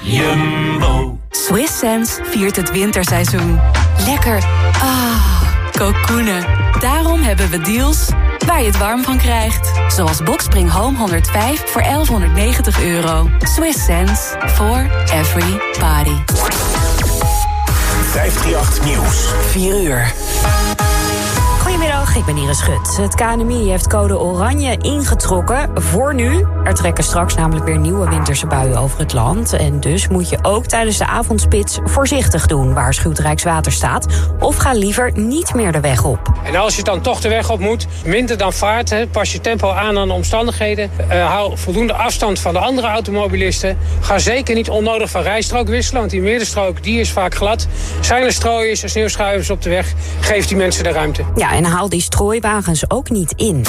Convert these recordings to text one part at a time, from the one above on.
Jumbo. Swiss Sense viert het winterseizoen. Lekker. Ah, kokoenen. Daarom hebben we deals waar je het warm van krijgt. Zoals Boxspring Home 105 voor 1190 euro. Swiss sense for every party. 538 Nieuws. 4 uur. Ik ben Iris Schut. Het KNMI heeft code oranje ingetrokken voor nu. Er trekken straks namelijk weer nieuwe winterse buien over het land. En dus moet je ook tijdens de avondspits voorzichtig doen... waarschuwt Rijkswaterstaat. Of ga liever niet meer de weg op. En als je dan toch de weg op moet, minder dan vaart. Hè, pas je tempo aan aan de omstandigheden. Uh, hou voldoende afstand van de andere automobilisten. Ga zeker niet onnodig van rijstrook wisselen... want die middenstrook die is vaak glad. Zijn er strooiers en sneeuwschuivers op de weg... geef die mensen de ruimte. Ja, en haal die strooiwagens ook niet in.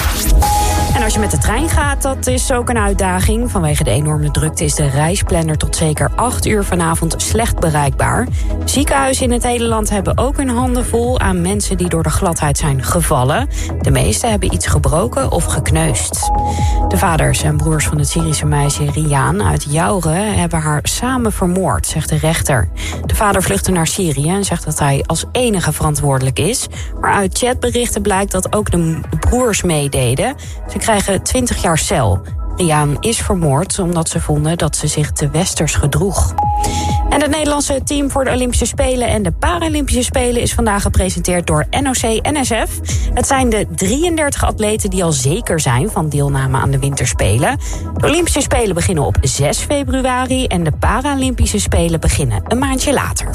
En als je met de trein gaat, dat is ook een uitdaging. Vanwege de enorme drukte is de reisplanner tot zeker 8 uur vanavond slecht bereikbaar. Ziekenhuizen in het hele land hebben ook hun handen vol aan mensen die door de gladheid zijn gevallen. De meeste hebben iets gebroken of gekneusd. De vaders en broers van het Syrische meisje Riaan uit Jouren hebben haar samen vermoord, zegt de rechter. De vader vluchtte naar Syrië en zegt dat hij als enige verantwoordelijk is. Maar uit chatberichten blijkt dat ook de broers meededen. Krijgen 20 jaar cel. Riaan is vermoord omdat ze vonden dat ze zich te westers gedroeg. En het Nederlandse team voor de Olympische Spelen en de Paralympische Spelen is vandaag gepresenteerd door NOC-NSF. Het zijn de 33 atleten die al zeker zijn van deelname aan de Winterspelen. De Olympische Spelen beginnen op 6 februari en de Paralympische Spelen beginnen een maandje later.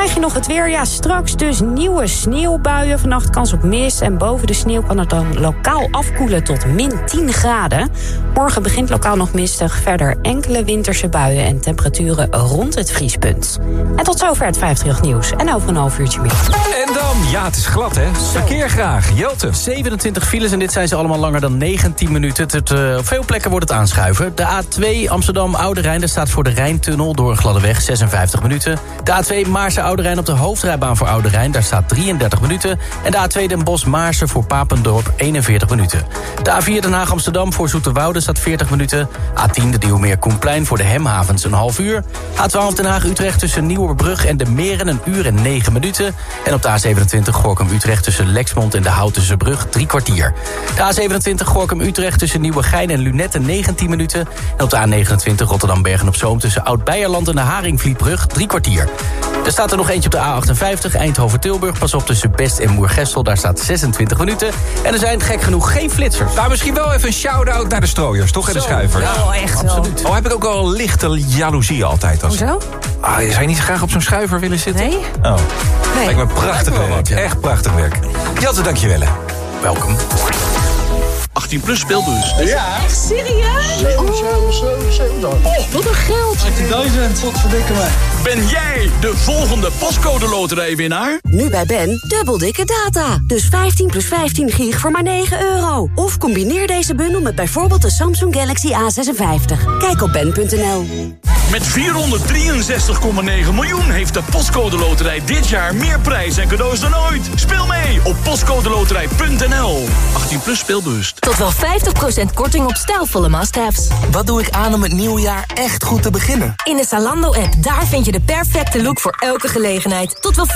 Krijg je nog het weer? Ja, straks dus nieuwe sneeuwbuien. Vannacht kans op mist. En boven de sneeuw kan het dan lokaal afkoelen tot min 10 graden. Morgen begint lokaal nog mistig. Verder enkele winterse buien en temperaturen rond het vriespunt. En tot zover het 58 nieuws. En over een half uurtje meer. En dan, ja, het is glad hè. Verkeer graag. Jelte. 27 files en dit zijn ze allemaal langer dan 19 minuten. Het, uh, op veel plekken wordt het aanschuiven. De A2 Amsterdam-Oude Rijn. Daar staat voor de Rijntunnel door een gladde weg 56 minuten. De A2 Maarse Oude Rijn op de hoofdrijbaan voor Oude Rijn. Daar staat 33 minuten. En de A2 Den Bosch Maarsen voor Papendorp 41 minuten. De A4 Den Haag Amsterdam voor Zoeterwoude staat 40 minuten. A10 de Nieuwmeer Koenplein voor de Hemhavens een half uur. A12 Den Haag Utrecht tussen Nieuwerbrug en de Meren een uur en 9 minuten. En op de A27 Gorkum Utrecht tussen Lexmond en de Houtense Brug drie kwartier. De A27 Gorkum Utrecht tussen Nieuwegein en Lunette 19 minuten. En op de A29 Rotterdam Bergen op Zoom tussen Oud-Beierland en de Haringvlietbrug drie kwartier. Er staat er nog eentje op de A58 Eindhoven-Tilburg. Pas op tussen Best en Moergestel, daar staat 26 minuten. En er zijn gek genoeg geen flitsers. Nou, misschien wel even een shout-out naar de strooiers, toch? En de schuivers. Ja, oh, echt wel. Oh, heb ik ook al lichte jaloezie altijd. Als... Hoezo? Ah, zou je niet graag op zo'n schuiver willen zitten? Nee. Oh. Nee. Lijkt me prachtig werk. Echt prachtig werk. Jatte, dankjewel. Welkom. 18 plus speelbus. Ja. Echt serieus? 7, 7, 7, 7 Oh, wat een geld. 18.000, wat verdikken me. Ben jij de volgende pascode loterijwinnaar? Nu bij Ben, dubbel dikke data. Dus 15 plus 15 gig voor maar 9 euro. Of combineer deze bundel met bijvoorbeeld de Samsung Galaxy A56. Kijk op ben.nl. Met 463,9 miljoen heeft de Postcode Loterij dit jaar meer prijs en cadeaus dan ooit. Speel mee op postcodeloterij.nl. 18 plus speelbewust. Tot wel 50% korting op stijlvolle must-haves. Wat doe ik aan om het nieuwe jaar echt goed te beginnen? In de Zalando-app, daar vind je de perfecte look voor elke gelegenheid. Tot wel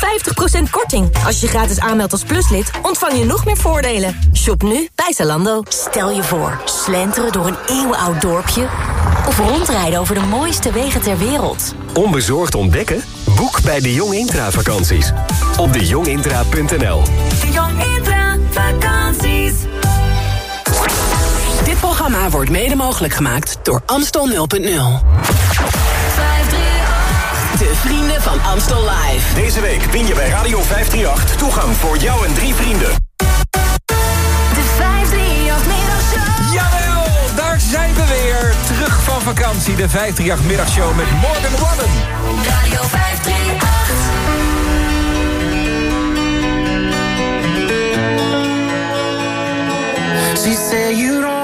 50% korting. Als je gratis aanmeldt als pluslid, ontvang je nog meer voordelen. Shop nu bij Zalando. Stel je voor, slenteren door een eeuwenoud dorpje... of rondrijden over de mooiste wegen ter wereld. Onbezorgd ontdekken? Boek bij de Jong Intra vakanties. Op dejongintra.nl De Jong programma wordt mede mogelijk gemaakt door Amstel 0.0. De vrienden van Amstel Live. Deze week win je bij Radio 538 toegang voor jou en drie vrienden. De 538 middagshow. Jawel, daar zijn we weer. Terug van vakantie, de 538 middagshow met Morgan Wallen. Radio 538. She said you don't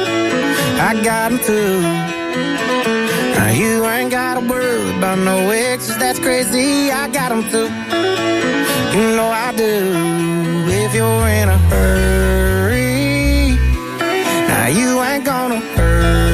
I got them too. Now you ain't gotta worry about no exes, that's crazy. I got them too. You know I do. If you're in a hurry, now you ain't gonna hurt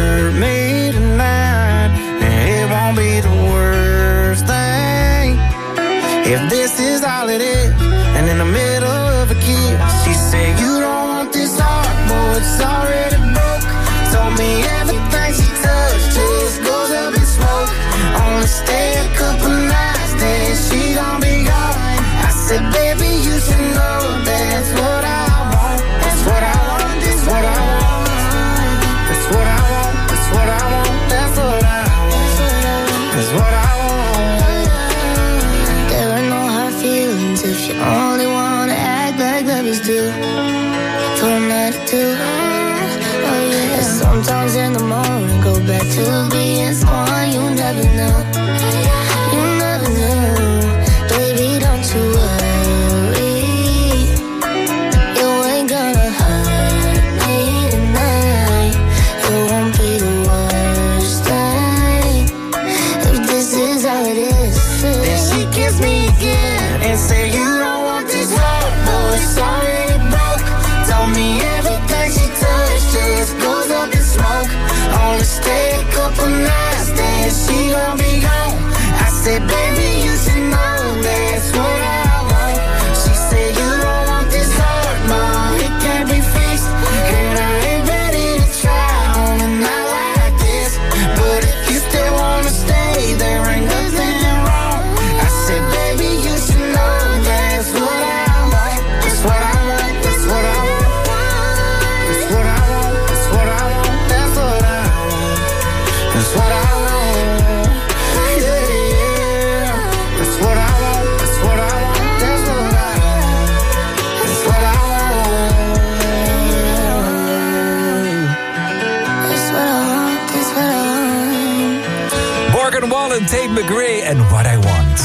Wallen, Tate McRae en What I Want.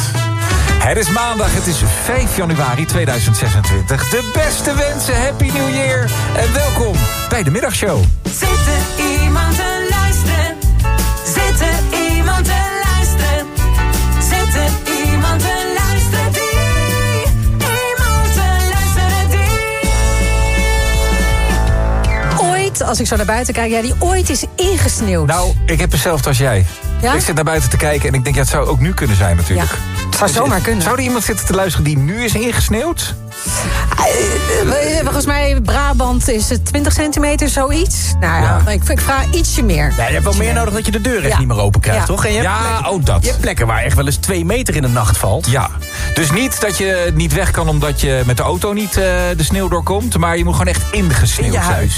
Het is maandag, het is 5 januari 2026. De beste wensen, Happy New Year. En welkom bij de middagshow. Zit er iemand te luisteren? Zit er iemand te luisteren? Zit er iemand te luisteren die? Iemand te luisteren die? Ooit, als ik zo naar buiten kijk, ja, die ooit is ingesneeuwd. Nou, ik heb hetzelfde als jij. Ja? Ik zit naar buiten te kijken en ik denk, ja, het zou ook nu kunnen zijn natuurlijk. Ja, het zou zomaar kunnen. Zou er iemand zitten te luisteren die nu is ingesneeuwd? Eh, Volgens mij Brabant is het 20 centimeter, zoiets. Nou ja, Ik, ik vraag ietsje meer. Nee, je hebt wel meer nodig dat je de deur echt Ja. niet meer open krijgt, Ja. toch? En je hebt Ja, plekken- ook dat. Je hebt plekken waar echt wel eens twee meter in de nacht valt. Ja, dus niet dat je niet weg kan omdat je met de auto niet eh, de sneeuw doorkomt... maar je moet gewoon echt ingesneeuwd In je zijn.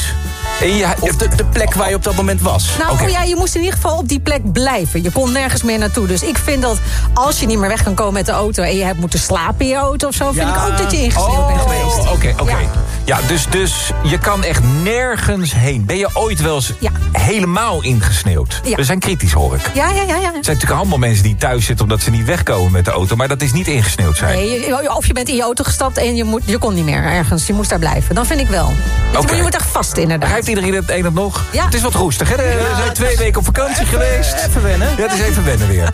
In je Of de, de plek waar je op dat moment was. Nou oh ja, je moest in ieder geval op die plek blijven. Je kon nergens meer naartoe. Dus ik vind dat als je niet meer weg kan komen met de auto... en je hebt moeten slapen in je auto of zo... vind ik ook dat je ingesneeuwd bent geweest. Oh, Oké, oké. Ja. Ja, dus, dus je kan echt nergens heen. Ben je ooit wel eens Ja. helemaal ingesneeuwd? Ja. We zijn kritisch, hoor ik. Ja, ja, ja. ja. Er zijn natuurlijk allemaal mensen die thuis zitten... omdat ze niet wegkomen met de auto. Maar dat is niet ingesneeuwd zijn. Nee, of je bent in je auto gestapt en je, moet, je kon niet meer ergens. Je moest daar blijven. Dan vind ik wel. Moet- je moet echt vast inderdaad. Begrijpt iedereen het een of nog? Ja. Het is wat roestig, hè? We zijn twee weken op vakantie geweest. Even wennen. Ja, het is even wennen weer.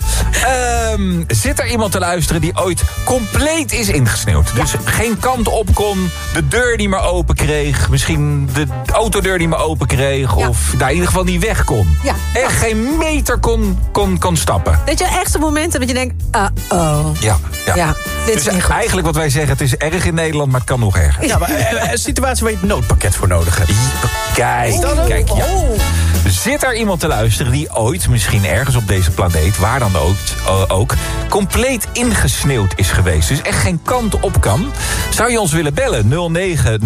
Ehm, zit er iemand te luisteren die ooit compleet is ingesneeuwd? Dus geen kant op kon, de deur niet meer open kreeg... misschien de autodeur niet meer open kreeg... Ja. of daar in ieder geval niet weg kon. Ja. Echt geen meter kon, kon, kon stappen. Weet je, echt zo'n momenten dat je denkt... uh-oh. Ja, ja. Ja, dit dus is niet goed. eigenlijk wat wij zeggen, het is erg in Nederland... maar het kan nog erger. Ja, maar eh, een situatie waar je het noodpakket voor nodig hebt. Kijk, kijk, ja. Oh. Zit er iemand te luisteren die ooit, misschien ergens op deze planeet... waar dan ook, eh, ook compleet ingesneeuwd is geweest? Dus echt geen kant op kan? Zou je ons willen bellen?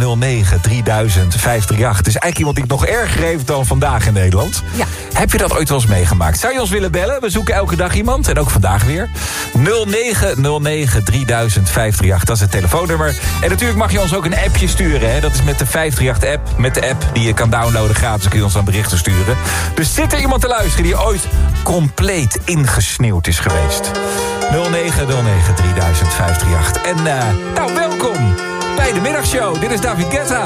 0909 3000 538. Het is eigenlijk iemand die het nog erger heeft dan vandaag in Nederland. Ja. Heb je dat ooit wel eens meegemaakt? Zou je ons willen bellen? We zoeken elke dag iemand en ook vandaag weer. 0909 3000 538, dat is het telefoonnummer. En natuurlijk mag je ons ook een appje sturen. Hè? Dat is met de 538-app. Met de app die je kan downloaden gratis kun je ons dan berichten sturen. Dus zit er iemand te luisteren die ooit compleet ingesneeuwd is geweest? 0909 3000 538. En eh, nou, welkom bij de middagshow. Dit is David Guetta.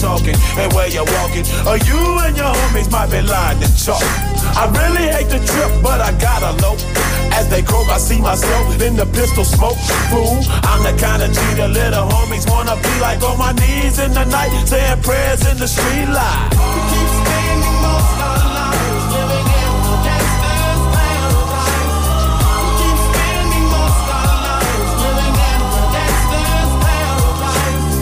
Talking and where you're walking. Or you and your homies might be lying to chalk. I really hate the trip, but I gotta low. As they croak, I see myself in the pistol smoke. Fool, I'm the kind of the little homies wanna be like on my knees in the night, saying prayers in the street light.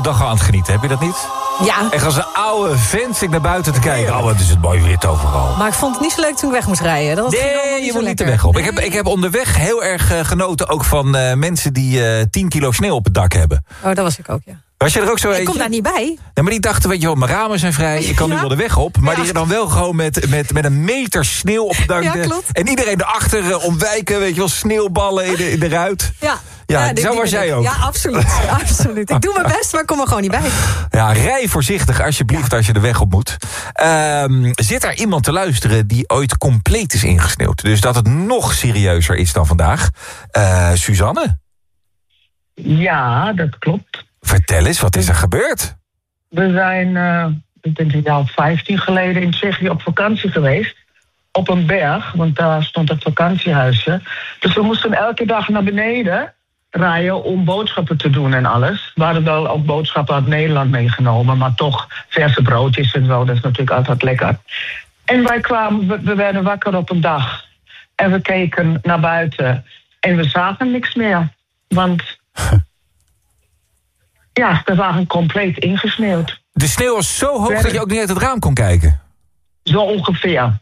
Hele dag aan het genieten, heb je dat niet? Ja. Echt als een oude vent zit ik naar buiten te kijken. Oh, wat is het mooi wit overal. Maar ik vond het niet zo leuk toen ik weg moest rijden. Dat Nee, je zo moet niet de weg op. Ik heb, ik heb onderweg heel erg eh, genoten ook van eh, mensen die eh 10 kilo sneeuw op het dak hebben. Oh, dat was ik ook, ja. Was je er ook zo Ik kom daar niet bij. Maar die dachten, weet je wel, mijn ramen zijn vrij, ik kan nu wel de weg op. Maar die dan wel gewoon met, met, met een meter sneeuw op. Ja, klopt. En iedereen erachter eh, ontwijken, weet je wel, sneeuwballen in de, in de ruit. Ja. Ja, zo was jij ook. Ja, absoluut. absoluut. Ik doe mijn best, maar ik kom er gewoon niet bij. Ja, rij voorzichtig alsjeblieft als je de weg op moet. Ehm, zit er iemand te luisteren die ooit compleet is ingesneeuwd? Dus dat het nog serieuzer is dan vandaag. Eh, Suzanne, Ja, dat klopt. Vertel eens, wat is er gebeurd? We zijn, eh, ik denk een jaar of 15 geleden in Tsjechië op vakantie geweest. Op een berg, want daar stond het vakantiehuisje. Dus we moesten elke dag naar beneden rijden om boodschappen te doen en alles. We hadden wel ook boodschappen uit Nederland meegenomen, maar toch verse broodjes en zo. Dat is natuurlijk altijd lekker. En wij kwamen, we, we werden wakker op een dag. En we keken naar buiten en we zagen niks meer. Want ja, we waren compleet ingesneeuwd. De sneeuw was zo hoog Verder- dat je ook niet uit het raam kon kijken. Zo ongeveer.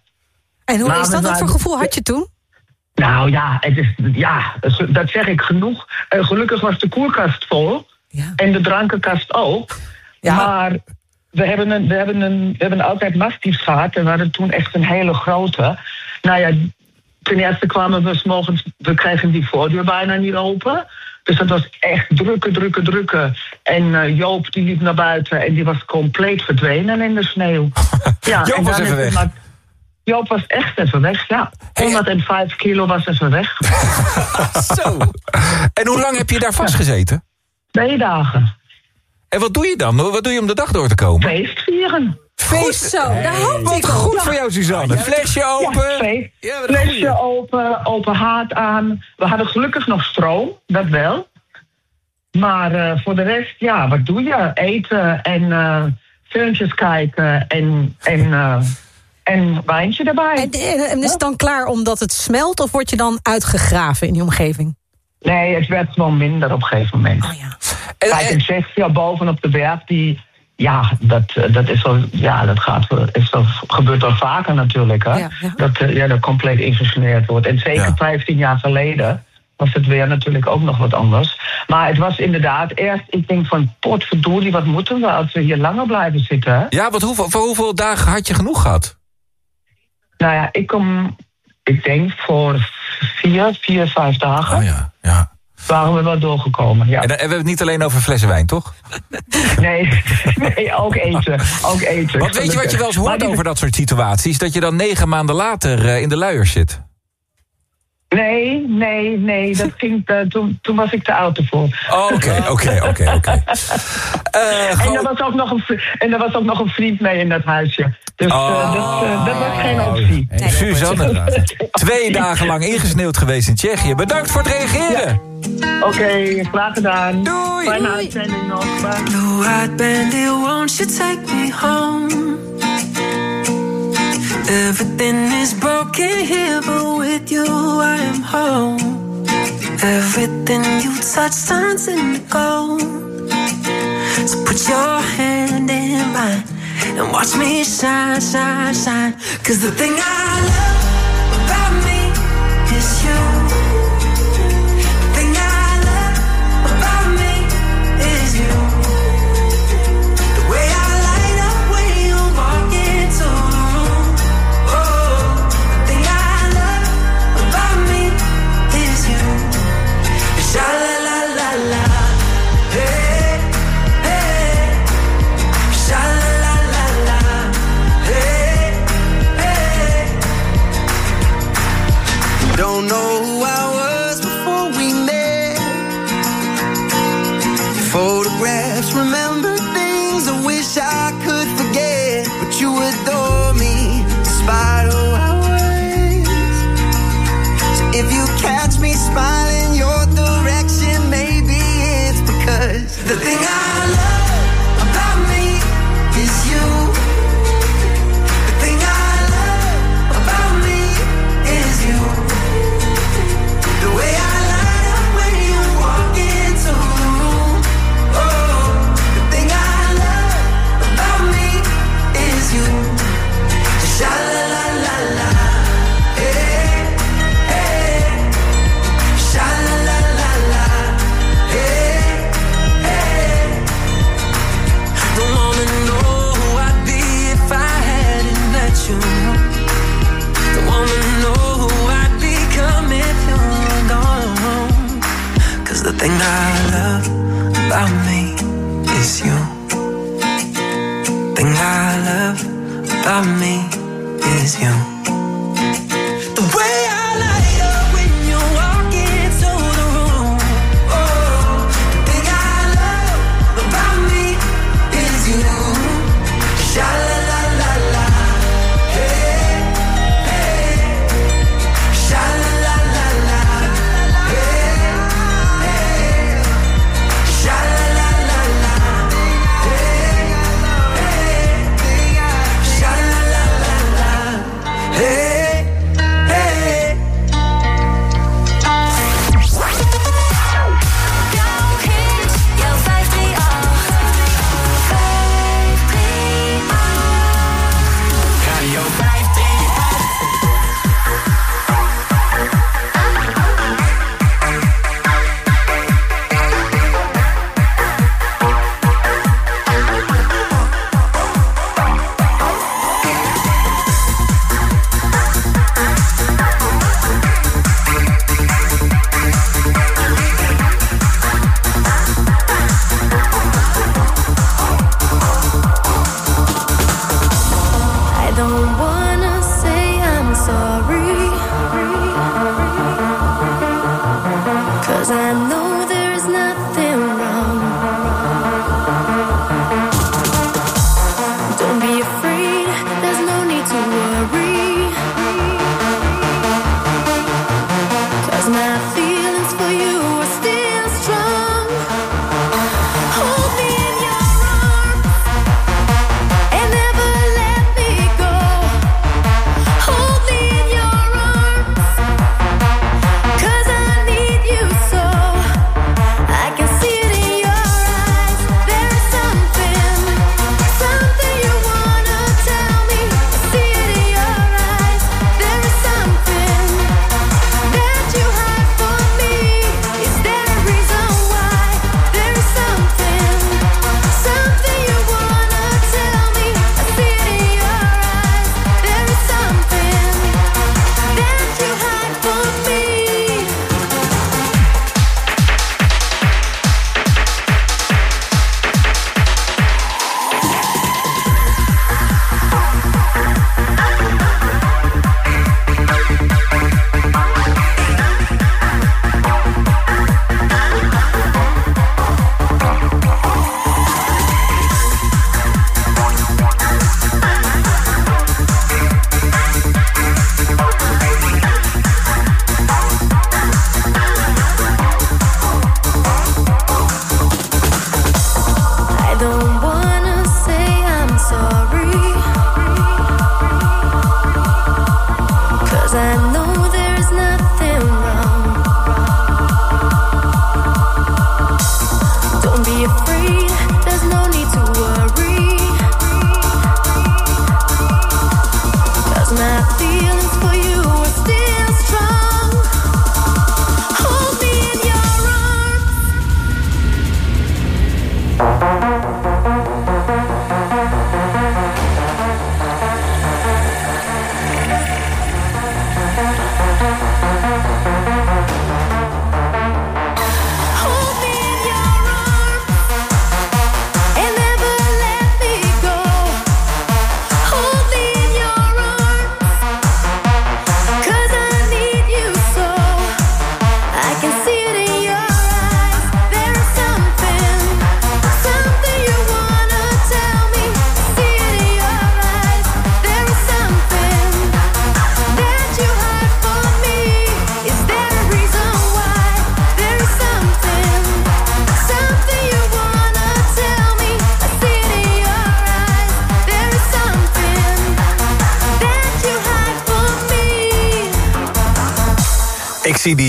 En hoe Maar is dat? Wat voor gevoel had je toen? Nou ja, het is, ja, dat zeg ik genoeg. Eh, gelukkig was de koelkast vol. En de drankenkast ook. Maar we hebben, een, we, hebben een, we hebben altijd mastiefs gehad. En we hadden toen echt een hele grote. Nou ja, ten eerste kwamen we 's morgens... We kregen die voordeur bijna niet open. Dus dat was echt drukken, drukken, drukken. En eh, Joop die liep naar buiten en die was compleet verdwenen in de sneeuw. Ja, Joop en was even weg. maar- Joop was echt even weg, ja. 105 kilo was even weg. Zo. En hoe lang heb je daar vastgezeten? Twee dagen. En wat doe je dan? Wat doe je om de dag door te komen? Feest vieren. Feest zo, daar hoopte Wat ik goed Ja. voor jou, Suzanne. Flesje open. Ja, Flesje open, open haard aan. We hadden gelukkig nog stroom, dat wel. Maar eh, voor de rest, ja, wat doe je? Eten en eh filmpjes kijken en, en, eh, en wijntje erbij. En, en, en is het dan klaar omdat het smelt of word je dan uitgegraven in die omgeving? Nee, het werd gewoon minder op een gegeven moment. Oh ja. Kijk, in Tsjechië bovenop de berg, die... Ja, dat, dat is wel, ja, dat gaat, wel- is wel, gebeurt wel vaker natuurlijk, hè? Ja, ja. Dat, eh, ja, dat compleet ingesneerd wordt. En zeker Ja. 15 jaar geleden was het weer natuurlijk ook nog wat anders. Maar het was inderdaad eerst, ik denk van, potverdorie, wat moeten we als we hier langer blijven zitten, hè? Ja, want hoeveel, voor hoeveel dagen had je genoeg gehad? Nou ja, ik kom, ik denk voor vier, vier, vijf dagen Oh ja, ja. Waren we wel doorgekomen, ja. En dan hebben we het niet alleen over flessen wijn, toch? Nee, nee, ook eten, ook eten. Want weet je wat je wel eens hoort die- over dat soort situaties? Dat je dan negen maanden later eh, in de luiers zit. Nee, nee, nee, dat ging, eh, toen, toen was ik te oud ervoor. Oh, Oké, oké, oké, oké. Eh, En er was ook nog een, en er was ook nog een vriend mee in dat huisje. Dus eh, dat, eh, dat was geen optie. Suzanne, twee dagen lang ingesneeuwd geweest in Tsjechië. Bedankt voor het reageren. Oké, graag gedaan. Doei. Fijne uitzending nog. Bandit, won't you take me home? Everything is broken here, but with you I am home. Everything you touch turns into gold. So put your hand in mine and watch me shine, shine, shine. Cause the thing I love about me is you.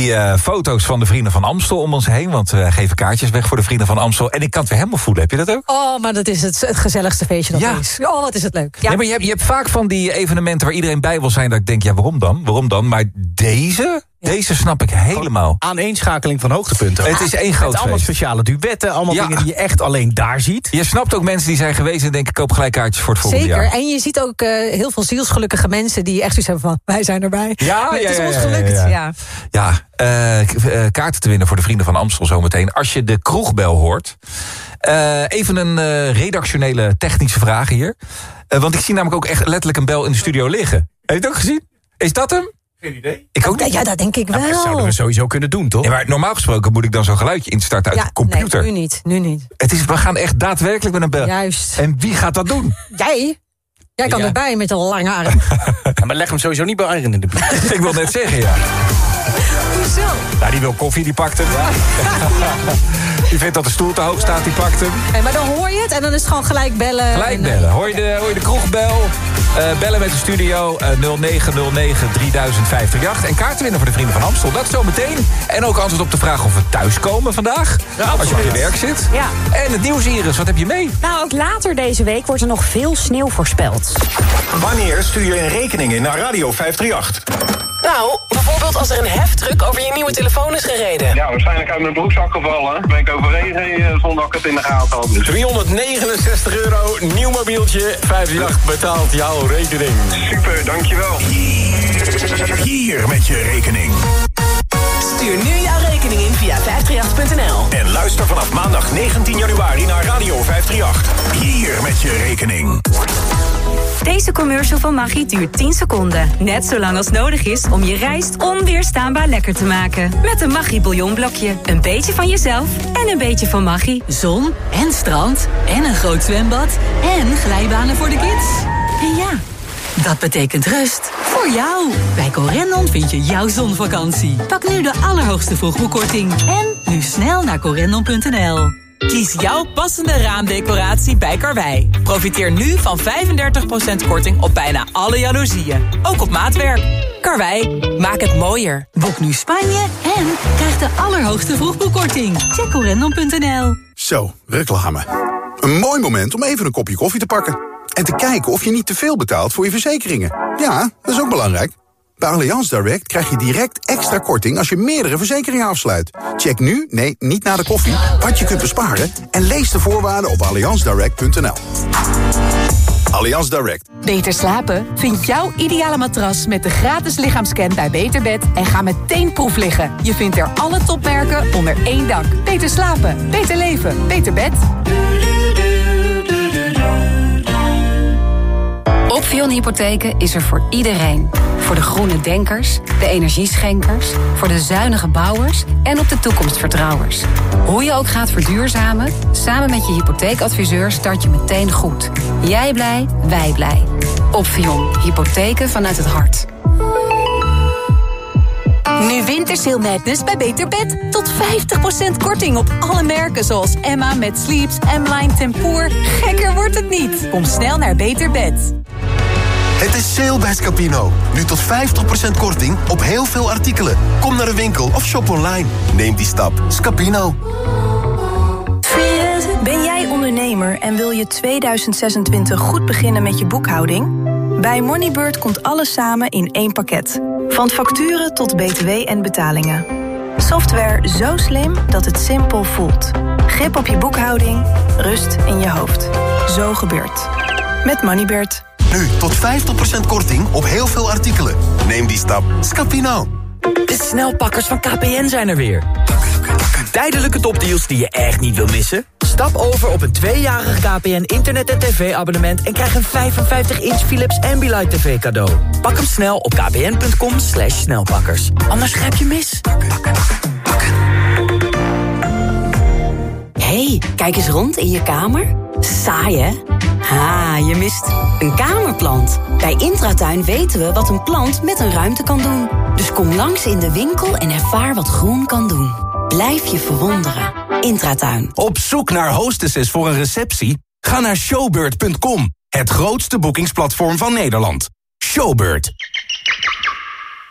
Die eh, foto's van de Vrienden van Amstel om ons heen... want we geven kaartjes weg voor de Vrienden van Amstel. En ik kan het weer helemaal voelen. Heb je dat ook? Oh, maar dat is het, het gezelligste feestje dat Ja. er is. Oh, wat is het leuk. Ja. Nee, maar je hebt, je hebt vaak van die evenementen waar iedereen bij wil zijn... dat ik denk, ja, waarom dan? Waarom dan? Maar deze, deze snap ik helemaal. Aaneenschakeling van hoogtepunten. Het is één Met groot allemaal feest. speciale duetten, allemaal Ja. dingen die je echt alleen daar ziet. Je snapt ook mensen die zijn geweest en denken... ik koop gelijk kaartjes voor het volgende Zeker. jaar. En je ziet ook eh, heel veel zielsgelukkige mensen die echt zoiets hebben van... wij zijn erbij. Ja, het ja, is ja, ons ja, ja, gelukt. ja. Ja. Ja, eh, eh, kaarten te winnen voor de Vrienden van Amstel zometeen. Als je de kroegbel hoort. Eh, even een eh, redactionele technische vraag hier. Eh, want ik zie namelijk ook echt letterlijk een bel in de studio liggen. Heb je het ook gezien? Is dat hem? Geen idee. Ik ook niet. Ja, dat denk ik wel. Dat zouden we sowieso kunnen doen, toch? Nee, maar normaal gesproken moet ik dan zo'n geluidje instarten uit Ja, de computer. Nee, nu niet. Nu niet. Het is, we gaan echt daadwerkelijk met een bel. Juist. En wie gaat dat doen? Jij? Jij kan Ja. erbij met een lange arm. Ja, maar leg hem sowieso niet bij Arjen in de buurt. ik wil net zeggen, ja. Hoezo? Nou, die wil koffie, die pakt hem. die vindt dat de stoel te hoog staat, die pakt hem. Hey, maar dan hoor je het en dan is het gewoon gelijk bellen. Gelijk En, eh, bellen. Hoor je de, hoor je de kroegbel? Eh, bellen met de studio eh 0909 3058. En kaarten winnen voor de Vrienden van Amstel. Dat zometeen. En ook antwoord op de vraag of we thuiskomen vandaag. als je op je werk zit. Ja. En het nieuws, Iris. Wat heb je mee? Nou, ook later deze week wordt er nog veel sneeuw voorspeld. Wanneer stuur je een rekening in naar Radio 538? Nou, bijvoorbeeld als er een heftruck over je nieuwe telefoon is gereden. Ja, waarschijnlijk uit mijn broekzak gevallen. Ben ik overheen eh, zonder dat ik het in de gaten had. Dus 369 euro, nieuw mobieltje. 538 betaalt jouw rekening. super, dankjewel. Hier met je rekening. Stuur nu jouw rekening in via 538.nl. En luister vanaf maandag 19 januari naar Radio 538. Hier met je rekening. Deze commercial van Maggi duurt 10 seconden. Net zo lang als nodig is om je rijst onweerstaanbaar lekker te maken. Met een Maggi bouillonblokje. Een beetje van jezelf en een beetje van Maggi. Zon en strand en een groot zwembad en glijbanen voor de kids. En ja, dat betekent rust voor jou. Bij Corendon vind je jouw zonvakantie. Pak nu de allerhoogste vroegboekkorting en nu snel naar corendon.nl. Kies jouw passende raamdecoratie bij Karwei. Profiteer nu van 35% korting op bijna alle jaloezieën. Ook op maatwerk. Karwei, maak het mooier. Boek nu Spanje en krijg de allerhoogste vroegboekkorting. Check corendon.nl. Zo, reclame. Een mooi moment om even een kopje koffie te pakken. En te kijken of je niet te veel betaalt voor je verzekeringen. Ja, dat is ook belangrijk. Bij Allianz Direct krijg je direct extra korting als je meerdere verzekeringen afsluit. Check nu, nee, niet na de koffie, wat je kunt besparen... en lees de voorwaarden op allianzdirect.nl. Allianz Direct. Beter slapen? Vind jouw ideale matras met de gratis lichaamscan bij Beterbed en ga meteen proef liggen. Je vindt er alle topmerken onder één dak. Beter slapen, beter leven, beter bed. Opvion Hypotheken is er voor iedereen. Voor de groene denkers, de energieschenkers, voor de zuinige bouwers en op de toekomstvertrouwers. Hoe je ook gaat verduurzamen, samen met je hypotheekadviseur start je meteen goed. Jij blij, wij blij. Opvion Hypotheken vanuit het hart. Nu Wintersail Madness bij Beter Bed. Tot 50% korting op alle merken zoals Emma met Sleeps, M-Line Tempoor. Gekker wordt het niet. Kom snel naar Beter Bed. Het is sale bij Scapino. Nu tot 50% korting op heel veel artikelen. Kom naar de winkel of shop online. Neem die stap. Scapino. Ben jij ondernemer en wil je 2026 goed beginnen met je boekhouding? Bij Moneybird komt alles samen in één pakket. Van facturen tot btw en betalingen. Software zo slim dat het simpel voelt. Grip op je boekhouding, rust in je hoofd. Zo gebeurt. Met Moneybird. Nu tot 50% korting op heel veel artikelen. Neem die stap. Scapino. De snelpakkers van KPN zijn er weer. Tijdelijke topdeals die je echt niet wil missen? Stap over op een tweejarig KPN internet- en tv-abonnement... en krijg een 55-inch Philips Ambilight TV cadeau. Pak hem snel op kpn.com slash snelpakkers. Anders grijp je mis. hey, kijk eens rond in je kamer. Saai, hè? Ha, je mist een kamerplant. Bij Intratuin weten we wat een plant met een ruimte kan doen. Dus kom langs in de winkel en ervaar wat groen kan doen. Blijf je verwonderen. Intratuin. Op zoek naar hostesses voor een receptie? Ga naar showbird.com, het grootste boekingsplatform van Nederland. Showbird.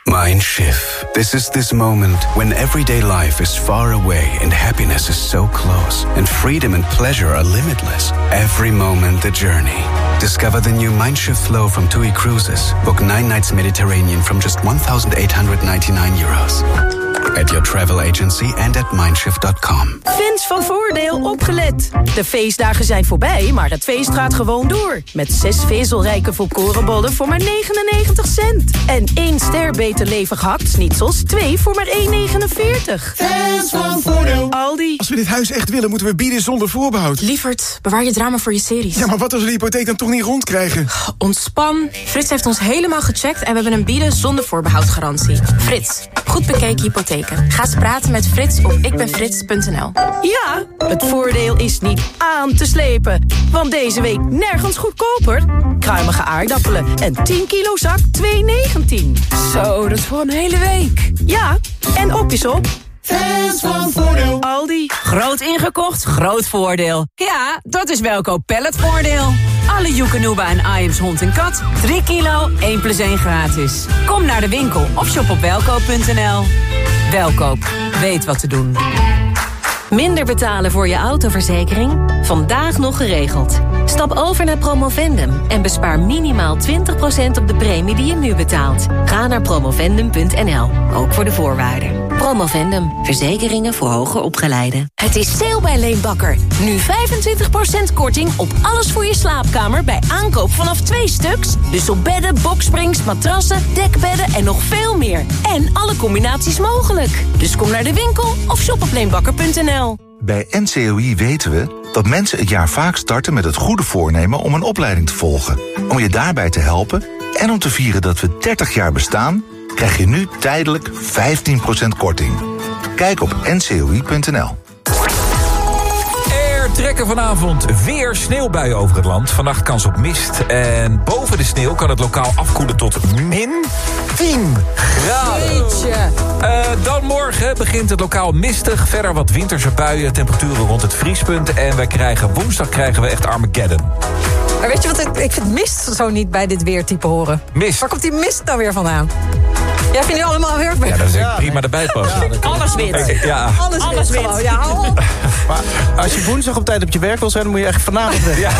Mindshift. This is this moment when everyday life is far away and happiness is so close, and freedom and pleasure are limitless. Every moment the journey. Discover the new Mindshift flow from TUI Cruises. Book nine nights Mediterranean from just 1,899 euros. At your travel agency and at mindshift.com. Fans van Voordeel opgelet. De feestdagen zijn voorbij, maar het feest gaat gewoon door. Met zes vezelrijke volkorenbollen voor maar 99 cent. En één ster beter levig hakt zoals twee voor maar 1,49. Fans van Voordeel. Aldi. Als we dit huis echt willen, moeten we bieden zonder voorbehoud. Lievert, bewaar je drama voor je series. Ja, maar wat als we de hypotheek dan toch niet rondkrijgen? Ontspan. Frits heeft ons helemaal gecheckt en we hebben een bieden zonder voorbehoud garantie. Frits, goed bekeken Ga eens praten met Frits op ikbenfrits.nl. Ja, het voordeel is niet aan te slepen. Want deze week nergens goedkoper. Kruimige aardappelen en 10 kilo zak 2,19. Zo, dat is voor een hele week. Ja, en op is op. Fans van Voordeel. Aldi. Groot ingekocht, groot voordeel. Ja, dat is Welkoop Pelletvoordeel. Alle Joekanuba en Iams hond en kat. 3 kilo, 1 plus 1 gratis. Kom naar de winkel of shop op welkoop.nl. Welkoop, weet wat te doen. Minder betalen voor je autoverzekering? Vandaag nog geregeld. Stap over naar Promovendum en bespaar minimaal 20% op de premie die je nu betaalt. Ga naar promovendum.nl, ook voor de voorwaarden. Promovendum, verzekeringen voor hoger opgeleiden. Het is sale bij Leenbakker. Nu 25% korting op alles voor je slaapkamer bij aankoop vanaf twee stuks. Dus op bedden, boksprings, matrassen, dekbedden en nog veel meer. En alle combinaties mogelijk. Dus kom naar de winkel of shop op leenbakker.nl. Bij NCOI weten we dat mensen het jaar vaak starten met het goede voornemen om een opleiding te volgen. Om je daarbij te helpen en om te vieren dat we 30 jaar bestaan, krijg je nu tijdelijk 15% korting. Kijk op ncoi.nl. Trekken vanavond weer sneeuwbuien over het land. Vannacht kans op mist. En boven de sneeuw kan het lokaal afkoelen tot min 10 graden. Eh, dan morgen begint het lokaal mistig. Verder wat winterse buien, temperaturen rond het vriespunt. En wij krijgen, woensdag krijgen we echt Armageddon. Maar weet je wat, ik, ik vind mist zo niet bij dit weertype horen. Mist? Waar komt die mist nou weer vandaan? Jij vindt nu allemaal weer Ja, dat is echt prima erbij passen. Alles wit. Ja. Alles, Alles wit. Ja, hou op. Maar als je woensdag op tijd op je werk wil zijn... dan moet je echt vanavond weg. Ja.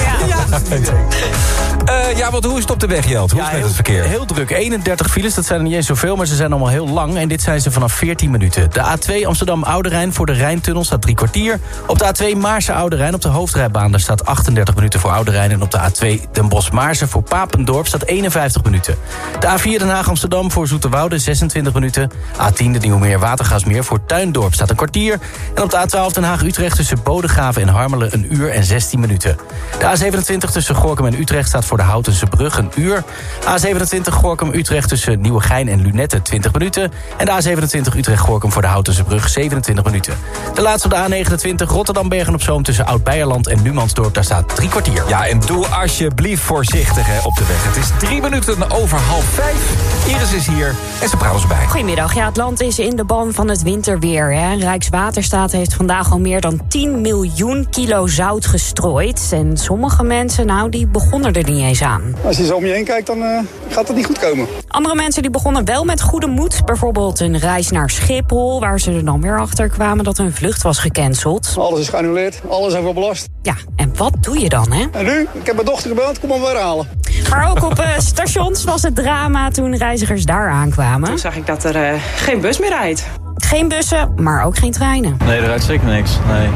Eh, ja, want hoe is het op de weg, Jelt? Hoe is het met het verkeer? Heel druk. 31 files, dat zijn er niet eens zoveel, maar ze zijn allemaal heel lang. En dit zijn ze vanaf 14 minuten. De A2 Amsterdam-Oude Rijn voor de Rijntunnel staat drie kwartier. Op de A2 Maarse-Oude Rijn op de hoofdrijbaan... daar staat 38 minuten voor Oude Rijn. En op de A2 Den Bosch-Maarse voor Papendorp staat 51 minuten. De A4 Den Haag-Amsterdam voor Zoeterwoude 26 minuten. A10 de Nieuwmeer Watergaasmeer voor Tuindorp staat een kwartier. En op de A12 Den Haag-Utrecht tussen Bodegraven en Harmelen... een uur en 16 minuten. De A27 tussen Gorkum en Utrecht staat voor de Houtense Brug een uur. A27 Gorkum-Utrecht tussen Nieuwegein en Lunette 20 minuten. En de A27 Utrecht-Gorkum voor de Houtense Brug 27 minuten. De laatste op de A29 Rotterdam-Bergen-op-Zoom tussen Oud-Beierland en Numansdorp. Daar staat drie kwartier. Ja, en doe alsjeblieft voorzichtig hè, op de weg. Het is drie minuten over half vijf. Iris is hier en ze praat ons bij. Goedemiddag. Ja, het land is in de ban van het winterweer. Hè. Rijkswaterstaat heeft vandaag al meer dan 10 miljoen kilo zout gestrooid. En sommige mensen, nou, die begonnen er niet eens aan. Als je zo om je heen kijkt, dan eh, gaat het niet goed komen. Andere mensen die begonnen wel met goede moed. Bijvoorbeeld een reis naar Schiphol, waar ze er dan weer achter kwamen dat hun vlucht was gecanceld. Alles is geannuleerd, alles heeft belast. Ja, en wat doe je dan, hè? En nu? Ik heb mijn dochter gebeld, kom hem weer halen. Maar ook op eh, stations was het drama toen reizigers daar aankwamen. Toen zag ik dat er eh, geen bus meer rijdt. Geen bussen, maar ook geen treinen. Nee, er rijdt zeker niks. Nee.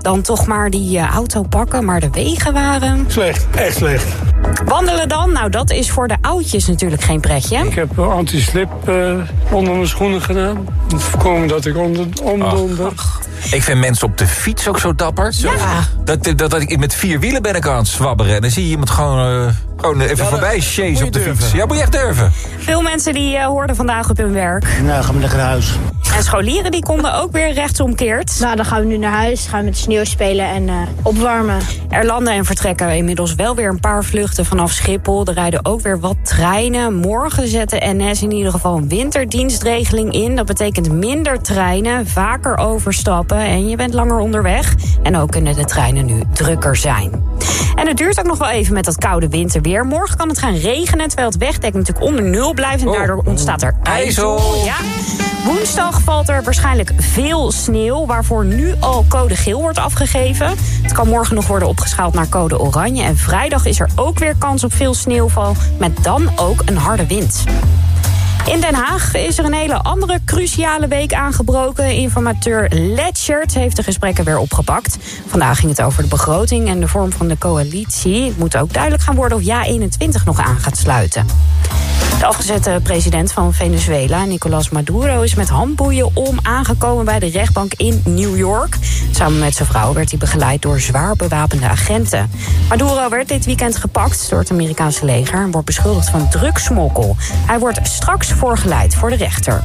Dan toch maar die eh, auto pakken, maar de wegen waren... Slecht, echt slecht. Wandelen dan? Nou, dat is voor de oudjes natuurlijk geen pretje. Ik heb anti-slip eh, onder mijn schoenen gedaan. Om te voorkomen dat ik onder, omdonder. Ik vind mensen op de fiets ook zo dapper. Ja. Dat, dat, dat ik met vier wielen ben ik aan het zwabberen. En dan zie je iemand gewoon, eh, gewoon even voorbij chase op de fiets. Ja, moet je echt durven. Veel mensen die eh, hoorden vandaag op hun werk. Nou, gaan we lekker naar huis. En scholieren die konden ook weer rechtsomkeerd. Nou, dan gaan we nu naar huis, gaan we met sneeuw spelen en eh, opwarmen. Er landen en vertrekken inmiddels wel weer een paar vluchten vanaf Schiphol. Er rijden ook weer wat treinen. Morgen zet de NS in ieder geval een winterdienstregeling in. Dat betekent minder treinen, vaker overstappen en je bent langer onderweg. En ook kunnen de treinen nu drukker zijn. En het duurt ook nog wel even met dat koude winterweer. Morgen kan het gaan regenen, terwijl het wegdek natuurlijk onder nul blijft. En daardoor ontstaat er ijzel. IJssel. Ja. Woensdag valt er waarschijnlijk veel sneeuw... waarvoor nu al code geel wordt afgegeven. Het kan morgen nog worden opgeschaald naar code oranje. En vrijdag is er ook weer kans op veel sneeuwval... met dan ook een harde wind. In Den Haag is er een hele andere cruciale week aangebroken. Informateur Letchert heeft de gesprekken weer opgepakt. Vandaag ging het over de begroting en de vorm van de coalitie. Het moet ook duidelijk gaan worden of JA21 nog aan gaat sluiten. De afgezette president van Venezuela, Nicolas Maduro... is met handboeien om aangekomen bij de rechtbank in New York. Samen met zijn vrouw werd hij begeleid door zwaar bewapende agenten. Maduro werd dit weekend gepakt door het Amerikaanse leger... en wordt beschuldigd van drugsmokkel. Hij wordt straks voorgeleid voor de rechter.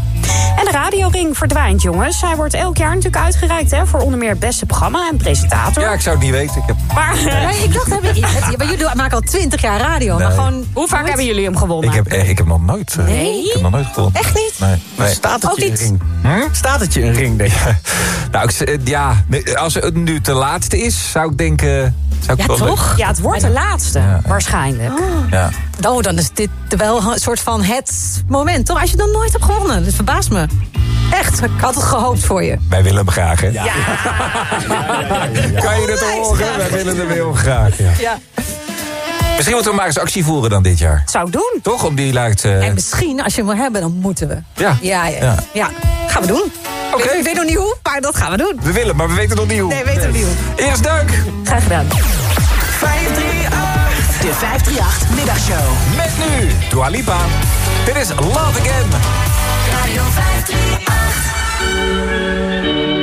En de radioring verdwijnt, jongens. Hij wordt elk jaar natuurlijk uitgereikt hè, voor onder meer het beste programma en presentator. Ja, ik zou het niet weten. Ik heb... Maar, Nee, ik dacht, hebben, maar jullie maken al twintig jaar radio. Maar Nee. gewoon, Hoe vaak hebben jullie hem gewonnen? Ik heb, eh, ik heb nog nooit... eh, Nee? Ik heb nog nooit gewonnen. Echt niet? Nee. Nee. staat het Ook je een ring? Staat het je een ring, denk je? Nou, ik, eh, ja, nee, als het nu de laatste is, zou ik denken... Zou ik Ja, toch? Ja, het wordt de laatste, waarschijnlijk. Ja. Oh, dan is dit wel een soort van het moment, toch? Als je dan nooit hebt gewonnen. Dat verbaast me. Echt, ik had het gehoopt voor je. Wij willen hem graag, hè? Kan je het horen? Wij willen hem heel graag, ja. Misschien moeten we maar eens actie voeren dan dit jaar. Zou ik doen. Toch? Om die lijkt... eh, En misschien, als je hem wil hebben, dan moeten we. Ja. Ja, ja, Ja. ja. gaan we doen. Oké. Ik, weet- ik weet nog niet hoe, maar dat gaan we doen. We willen, maar we weten nog niet hoe. Nee, weten we niet hoe. Eerst duik. Graag gedaan. 538. De 538 Middagshow. Met nu Dua Lipa. Dit is Love Again. Radio 538.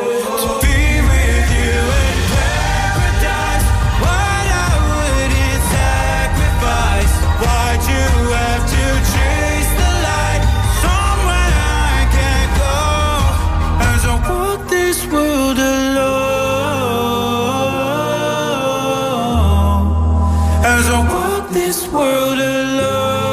World alone.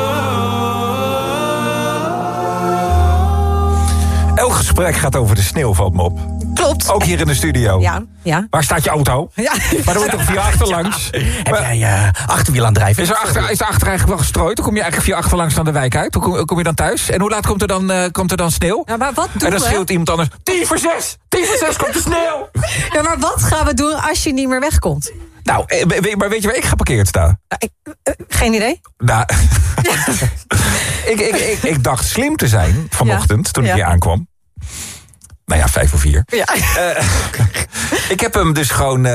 Elk gesprek gaat over de sneeuw, valt me op. Klopt. Ook hier in de studio. Ja, ja. Waar staat je auto? Ja. Maar dan moet toch via achterlangs? Heb jij uh, achterwiel aan het drijven? Is, er achter, is de achter eigenlijk wel gestrooid? Dan kom je eigenlijk via achterlangs naar de wijk uit. Hoe kom, kom je dan thuis? En hoe laat komt er dan, uh, komt er dan sneeuw? Ja, maar wat doen en dan schreeuwt iemand anders... 10 voor 6! 10 voor 6 komt de sneeuw! Ja, maar wat gaan we doen als je niet meer wegkomt? Nou, eh, maar weet je waar ik geparkeerd sta? Ik, eh, geen idee. Nou, ik, ik, ik, ik dacht slim te zijn vanochtend toen ik hier aankwam. Nou ja, vijf of vier. Ja. Eh, ik heb hem dus gewoon,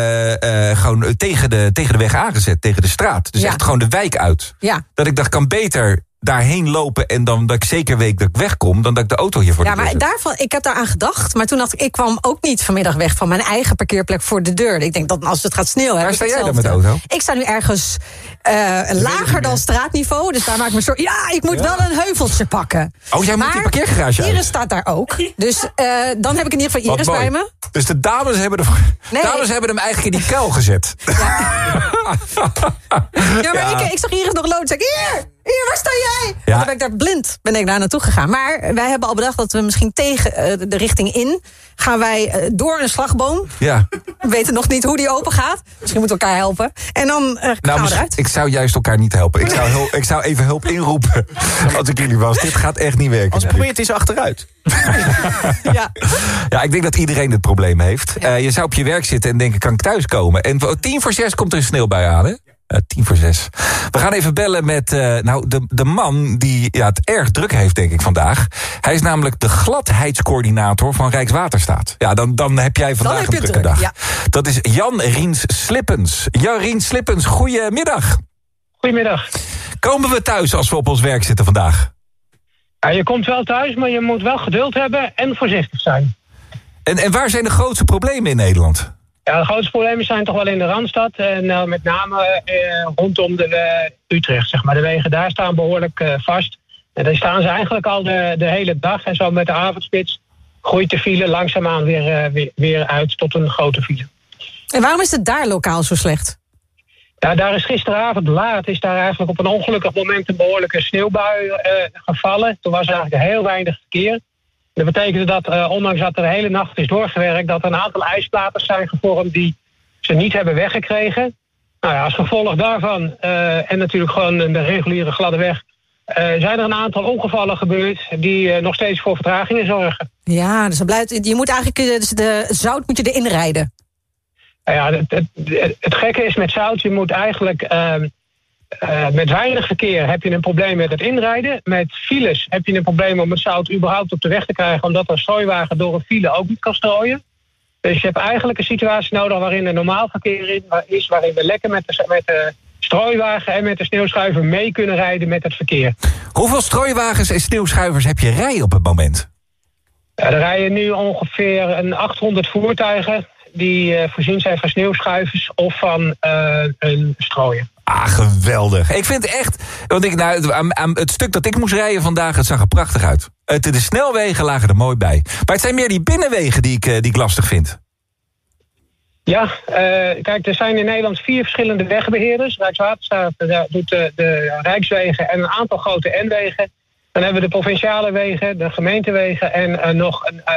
gewoon tegen, de, tegen de weg aangezet, tegen de straat. Dus echt gewoon de wijk uit. Ja. Dat ik dacht, kan beter daarheen lopen en dan dat ik zeker weet dat ik wegkom... dan dat ik de auto hier voor Ja, de deur maar zet. daarvan, ik heb daar aan gedacht. Maar toen dacht ik, ik kwam ook niet vanmiddag weg van mijn eigen parkeerplek voor de deur. Ik denk dat als het gaat sneeuwen. Waar sta ik jij dan met de auto? Ik sta nu ergens eh, lager dan straatniveau. Dus daar maak ik me zorgen. Ja, ik moet wel een heuveltje pakken. Oh, jij moet die parkeergarage uit. Iris staat daar ook. Dus eh, dan heb ik in ieder geval Iris bij me. Dus de dames hebben, de, Nee. dames hebben hem eigenlijk in die kuil gezet. Ja, maar Ja. Ik, ik zag Iris nog lood. Zeg, hier, hier, waar sta jij? Ja. Dan ben ik daar blind ben ik daar naartoe gegaan. Maar wij hebben al bedacht dat we misschien tegen eh, de richting in... gaan wij eh, door een slagboom. Ja. We weten nog niet hoe die open gaat. Misschien moeten we elkaar helpen. En dan eh, gaan Nou, we misschien- eruit. ik zou juist elkaar niet helpen. Ik zou, ik zou even hulp inroepen als ik jullie was. Dit gaat echt niet werken. Als probeer het eens achteruit. ja. Ja, ik denk dat iedereen dit probleem heeft. Eh, je zou op je werk zitten en denken, kan ik thuiskomen? En voor tien voor zes komt er een sneeuwbui aan, hè? Eh, tien voor zes. We gaan even bellen met eh, nou, de, de man die ja, het erg druk heeft, denk ik, vandaag. Hij is namelijk de gladheidscoördinator van Rijkswaterstaat. Ja, dan, dan heb jij vandaag heb een drukke druk, dag. ja. Dat is Jan Riens Slippens. Jan Riens Slippens, goedemiddag. Goedemiddag. Komen we thuis als we op ons werk zitten vandaag? Ja, je komt wel thuis, maar je moet wel geduld hebben en voorzichtig zijn. En, en waar zijn de grootste problemen in Nederland? Ja, de grootste problemen zijn toch wel in de Randstad. En uh, met name uh, rondom de uh, Utrecht, zeg maar. De wegen daar staan behoorlijk vast. En daar staan ze eigenlijk al de, de hele dag. En zo met de avondspits groeit de file langzaamaan weer, weer, weer uit tot een grote file. En waarom is het daar lokaal zo slecht? Ja, daar is gisteravond laat is daar eigenlijk op een ongelukkig moment een behoorlijke sneeuwbui gevallen. Toen was er eigenlijk heel weinig verkeer. Dat betekende dat, uh, ondanks dat er de hele nacht is doorgewerkt... dat er een aantal ijsplaten zijn gevormd die ze niet hebben weggekregen. Nou ja, als gevolg daarvan, uh, en natuurlijk gewoon de reguliere gladde weg... Uh, zijn er een aantal ongevallen gebeurd die nog steeds voor vertragingen zorgen. Ja, dus blijft, je moet eigenlijk dus de zout moet je erin rijden. Nou ja, het, het, het, gekke is met zout, je moet eigenlijk... Uh, met weinig verkeer heb je een probleem met het inrijden. Met files heb je een probleem om het zout überhaupt op de weg te krijgen... omdat een strooiwagen door een file ook niet kan strooien. Dus je hebt eigenlijk een situatie nodig waarin er normaal verkeer in is... waarin we lekker met de, met de strooiwagen en met de sneeuwschuiver mee kunnen rijden met het verkeer. Hoeveel strooiwagens en sneeuwschuivers heb je rijden op het moment? Er rijden nu ongeveer een 800 voertuigen die uh, voorzien zijn van sneeuwschuivers of van uh, een strooien. Ah, geweldig. Ik vind echt... Want ik, nou, aan, aan het stuk dat ik moest rijden vandaag, het zag er prachtig uit. Het, de snelwegen lagen er mooi bij. Maar het zijn meer die binnenwegen die ik, die ik lastig vind. Ja, uh, kijk, er zijn in Nederland vier verschillende wegbeheerders. Rijkswaterstaat doet de, de Rijkswegen en een aantal grote N-wegen. Dan hebben we de provinciale wegen, de gemeentewegen... en uh, nog een uh,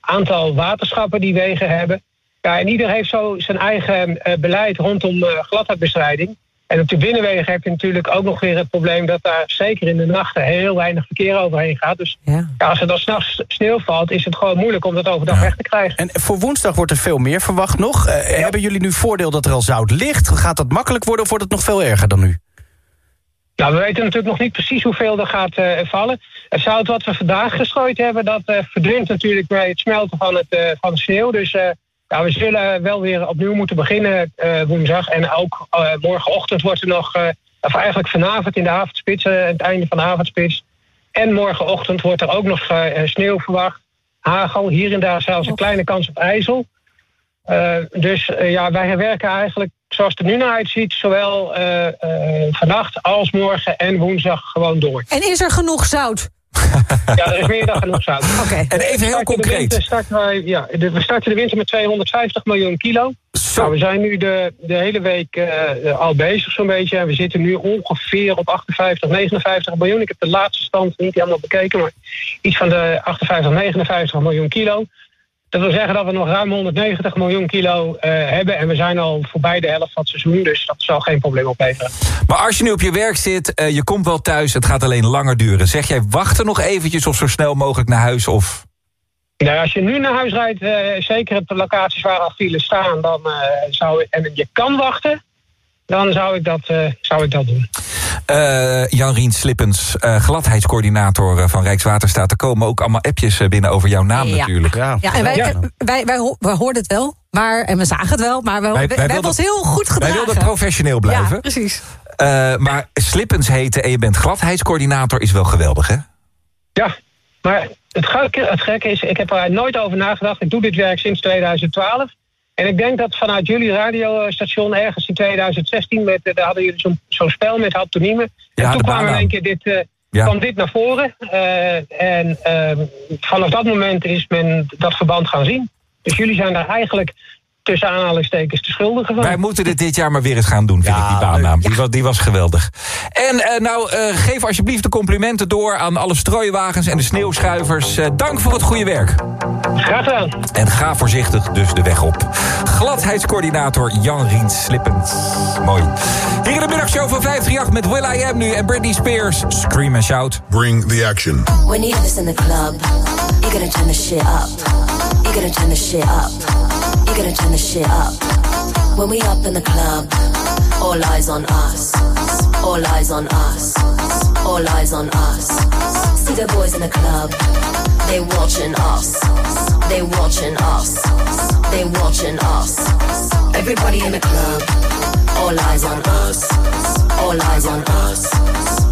aantal waterschappen die wegen hebben. Ja, en ieder heeft zo zijn eigen beleid rondom gladheidbestrijding. En op de binnenwegen heb je natuurlijk ook nog weer het probleem... dat daar zeker in de nachten heel weinig verkeer overheen gaat. Dus ja. Ja, als er dan s'nachts sneeuw valt... is het gewoon moeilijk om dat overdag ja. weg te krijgen. En voor woensdag wordt er veel meer verwacht nog. Uh, hebben jullie nu voordeel dat er al zout ligt? Gaat dat makkelijk worden of wordt het nog veel erger dan nu? Nou, we weten natuurlijk nog niet precies hoeveel er gaat uh, vallen. Het zout wat we vandaag gestrooid hebben... dat uh, verdwijnt natuurlijk bij het smelten van, het, van de sneeuw. Dus... Ja, we zullen wel weer opnieuw moeten beginnen uh, woensdag. En ook uh, morgenochtend wordt er nog, uh, of eigenlijk vanavond in de avondspits, het einde van de avondspits. En morgenochtend wordt er ook nog sneeuw verwacht. Hagel, hier en daar zelfs een kleine kans op ijzel. dus ja, wij werken eigenlijk zoals het er nu naar uitziet, zowel vannacht als morgen en woensdag gewoon door. En is er genoeg zout? ja, er is meer dan genoeg zout. Okay. En even heel concreet. Starten wij, ja, de, we starten de winter met 250 miljoen kilo. Nou, we zijn nu de, de hele week uh, al bezig zo'n beetje. En we zitten nu ongeveer op 58, 59 miljoen. Ik heb de laatste stand niet helemaal bekeken, maar iets van de 58, 59 miljoen kilo. Dat wil zeggen dat we nog ruim 190 miljoen kilo uh, hebben. En we zijn al voorbij de helft van het seizoen. Dus dat zal geen probleem opleveren. Maar als je nu op je werk zit, uh, je komt wel thuis. Het gaat alleen langer duren. Zeg jij wachten nog eventjes of zo snel mogelijk naar huis? Of... Nou, als je nu naar huis rijdt, uh, zeker op de locaties waar al files staan... Dan, zou, en je kan wachten, dan zou ik dat, uh, zou ik dat doen. Uh, Jan Rien Slippens, uh, gladheidscoördinator van Rijkswaterstaat. Er komen ook allemaal appjes binnen over jouw naam ja. natuurlijk. Ja, ja en wij, ja. wij, wij, wij, hoorden het wel, maar, en we zagen het wel... maar wij, wij, wij, wij hebben ons heel goed gedragen. Wij wilden professioneel blijven. Ja, precies. maar Slippens heten en je bent gladheidscoördinator is wel geweldig, hè? Ja, maar het gekke, het gekke is, ik heb er nooit over nagedacht. Ik doe dit werk sinds 2012... En ik denk dat vanuit jullie radiostation ergens in 2016... Met, daar hadden jullie zo'n zo spel met haptoniemen. Ja, en toen kwam in één keer dit, uh, ja. kwam dit naar voren. Uh, en uh, vanaf dat moment is men dat verband gaan zien. Dus jullie zijn daar eigenlijk tussen aanhalingstekens de schuldigen van. Wij moeten dit dit jaar maar weer eens gaan doen, vind ja, ik, die baannaam. Die, was, die was geweldig. En uh, nou, uh, geef alsjeblieft de complimenten door aan alle strooiwagens en de sneeuwschuivers. Uh, dank voor het goede werk. Graag gedaan. En ga voorzichtig dus de weg op. Gladheidscoördinator Jan Riens Slippend. Mooi. Hier in de middagshow van 538 met Will I Am nu en Britney Spears. Scream and shout. Bring the action. When you have this in the club, you gotta turn the shit up. You gotta turn the shit up. Gotta turn the shit up. When we up in the club, all eyes on us. All eyes on us. All eyes on us. See the boys in the club, they watching us. They watching us. They watching us. Everybody in the club, All eyes on us. All eyes on us.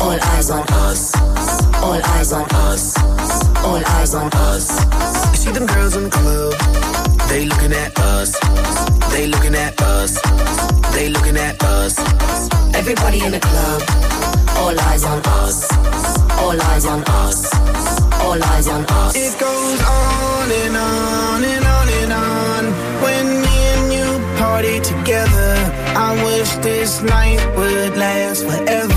all eyes on us. All eyes on us. All eyes on us. You see them girls in the club, they looking at us. They looking at us. They looking at us. Everybody in the club, all eyes on us. All eyes on us. All eyes on us. It goes on and on and on and on. When me and you party together, I wish this night would last forever.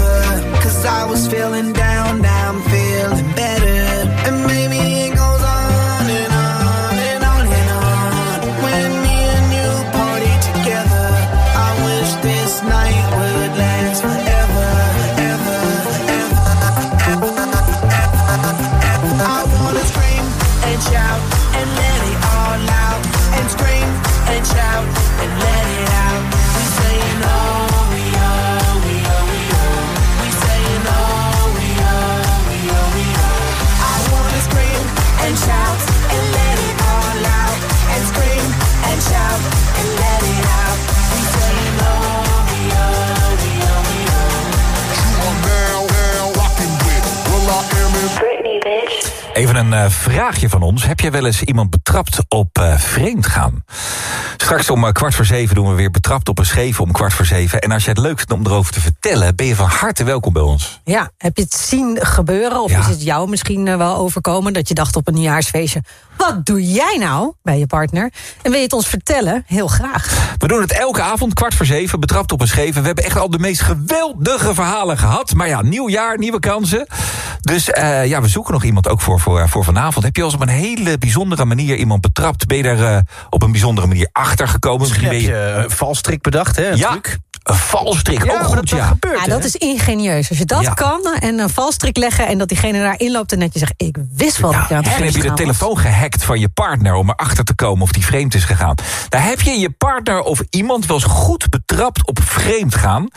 Een eh, vraagje van ons. Heb jij wel eens iemand betrapt op eh vreemdgaan? Straks om eh, kwart voor zeven doen we weer betrapt op een scheef om kwart voor zeven. En als je het leuk vindt om erover te vertellen... ben je van harte welkom bij ons. Ja, heb je het zien gebeuren? Of Ja. is het jou misschien wel overkomen dat je dacht op een nieuwjaarsfeestje... wat doe jij nou bij je partner? En wil je het ons vertellen? Heel graag. We doen het elke avond, kwart voor zeven, betrapt op een scheven. We hebben echt al de meest geweldige verhalen gehad. Maar ja, nieuw jaar, nieuwe kansen. Dus ja, we zoeken nog iemand ook voor, voor, voor vanavond. Heb je al eens op een hele bijzondere manier iemand betrapt? Ben je daar eh, op een bijzondere manier achter gekomen? Misschien heb ben je een valstrik bedacht, hè? Een ja, truc. Een valstrik. Ja, ook maar goed, dat- dat ja. gebeurt, Ja, dat is ingenieus. Als je dat Ja. kan en een valstrik leggen... en dat diegene daarin loopt en dat je zegt... ik wist wel dat ik aan het Misschien heb je de was. telefoon gehackt van je partner... om erachter te komen of die vreemd is gegaan. Daar heb je je partner of iemand wel eens goed betrapt op vreemd gaan.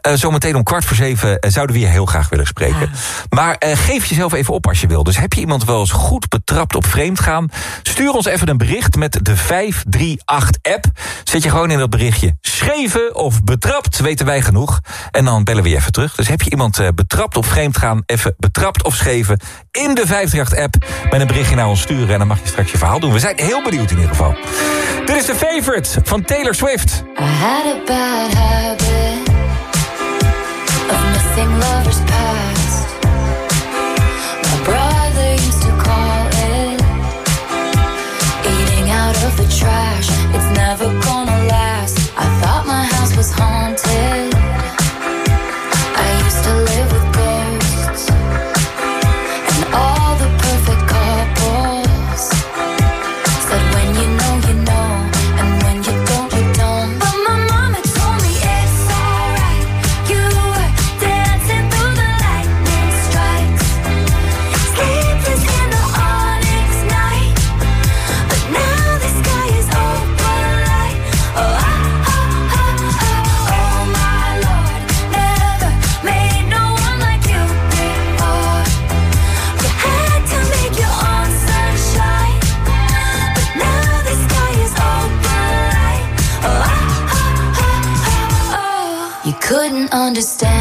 Eh, zometeen om kwart voor zeven eh, zouden we je heel graag willen spreken. Maar eh, geef jezelf even op als je wil. Dus heb je iemand wel eens goed betrapt op vreemd gaan? Stuur ons even een bericht met de 538-app. Zet je gewoon in dat berichtje schreven of betrapt, weten wij genoeg. En dan bellen we je even terug. Dus heb je iemand eh, betrapt op vreemd gaan... even betrapt of scheven in de 538-app... met een berichtje naar ons sturen... en dan mag je straks je verhaal doen. We zijn heel benieuwd in ieder geval. Dit is de favorite van Taylor Swift. I had a bad habit of missing lovers understand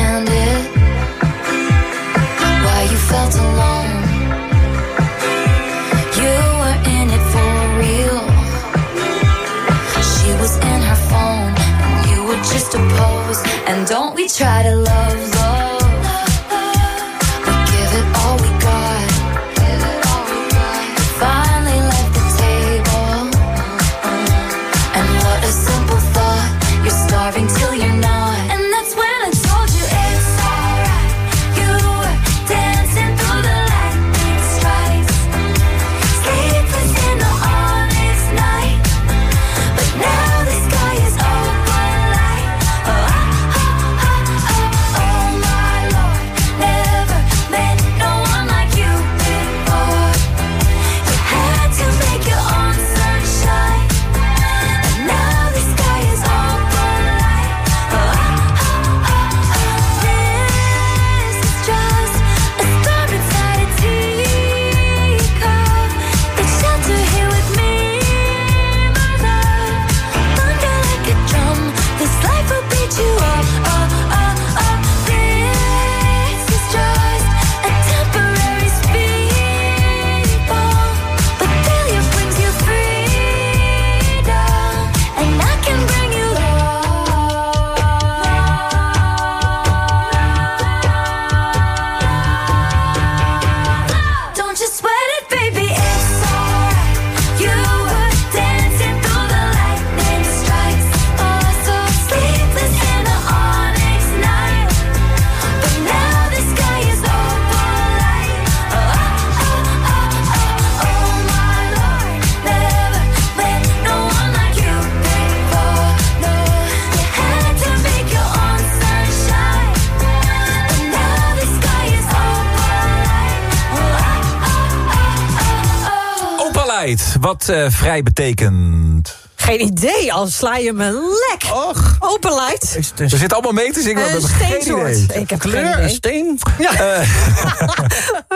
oh. Wat eh, vrij betekent. Geen idee, al sla je me lek. Och. Open light. We zitten allemaal mee te zingen, maar we geen steensoort. idee. Ik heb Kleur, geen idee. steen. Ja. Eh,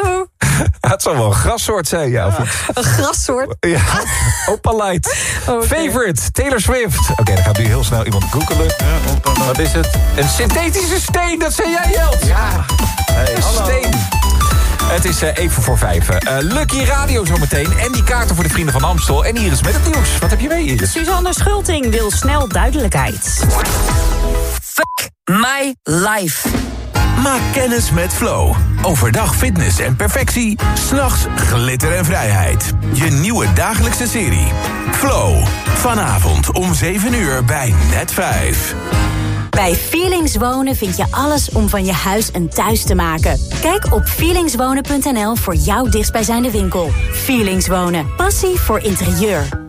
het zal wel een grassoort zijn, ja. Een grassoort. Ja, Opalite. Oké. Favorite, Taylor Swift. Oké, dan gaat nu heel snel iemand googelen. Wat is het? Een synthetische steen, dat zei jij, Jelt. Ja, een steen. Het is eh, even voor vijf. Eh, Lucky Radio zometeen. En die kaarten voor de Vrienden van Amstel. En Iris met het nieuws. Wat heb je mee, Iris? Suzanne Schulting wil snel duidelijkheid. Fuck my life. Maak kennis met Flow. Overdag fitness en perfectie. S'nachts glitter en vrijheid. Je nieuwe dagelijkse serie. Flow. Vanavond om 7 uur bij Net 5. Bij Feelings Wonen vind je alles om van je huis een thuis te maken. Kijk op feelingswonen.nl voor jouw dichtstbijzijnde winkel. Feelings Wonen. Passie voor interieur.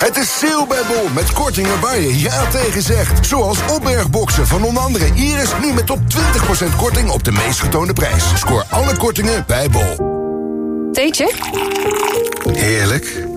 Het is sale bij Bol met kortingen waar je ja tegen zegt. Zoals opbergboxen van onder andere Iris nu met op 20% korting op de meest getoonde prijs. Scoor alle kortingen bij Bol. Theetje? Heerlijk.